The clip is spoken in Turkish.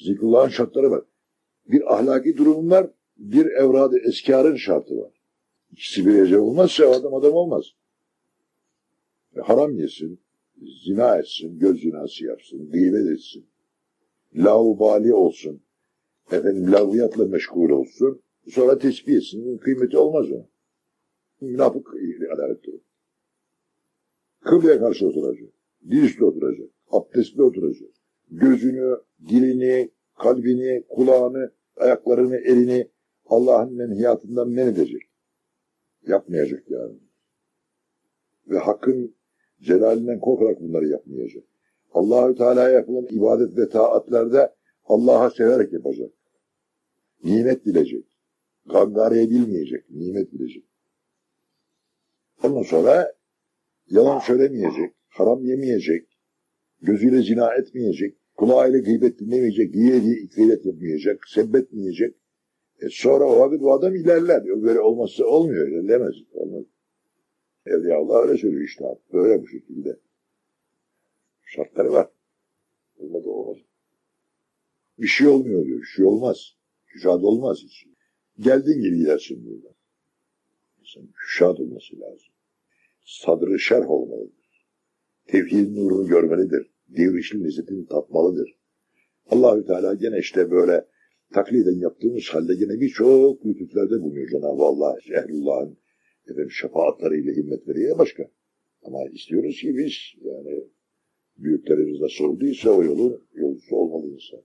Zikrullah'ın şartları var. Bir ahlaki durum var, bir evrad-ı eskarın şartı var. İkisi bir ece olmazsa adam adam olmaz. E, haram yesin, zina etsin, göz zinası yapsın, gıybet etsin, laubali olsun, efendim laviyatla meşgul olsun, sonra tesbih etsin, kıymeti olmaz o. Münafık adaletli o. Kıbleye karşı oturacak, dizüstü oturacak, abdestli oturacak, gözünü, dilini, kalbini, kulağını, ayaklarını, elini Allah'ın menhiyatından men edecek. Yapmayacak yani. Ve hakkın celalinden korkarak bunları yapmayacak. Allahü Teala'ya yapılan ibadet ve taatlerde Allah'a severek yapacak. Nimet bilecek. Gangare bilmeyecek. Nimet bilecek. Ondan sonra yalan söylemeyecek. Haram yemeyecek. Gözüyle zina etmeyecek. Kulağıyla gıybet dinlemeyecek. Diye diye gıybet yapmayacak. Sebbetmeyecek. E sonra o vakit o adam ilerler. Böyle olmazsa olmuyor. İlerlemez. Olmaz. Evliya Allah öyle söylüyor işte. Böyle bu şekilde. Şartları var. Olmadı olmaz. Bir şey olmuyor diyor. Bir şey olmaz. Küşat olmaz hiç. Geldiğin gibi gidersin buradan. İnsan küşat olması lazım. Sadrı şerh olmalıdır. Tevhid nurunu görmelidir. Devrişli lezzetini tatmalıdır. Allahü Teala gene işte böyle takliden yaptığımız halde gene birçok lütuflerde bulunuyor Cenab-ı Allah. Ehlullah'ın efendim, şefaatlarıyla, himmetleriyle başka. Ama istiyoruz ki biz yani büyüklerimiz nasıl olduysa o yolun yolcusu olmalı insan.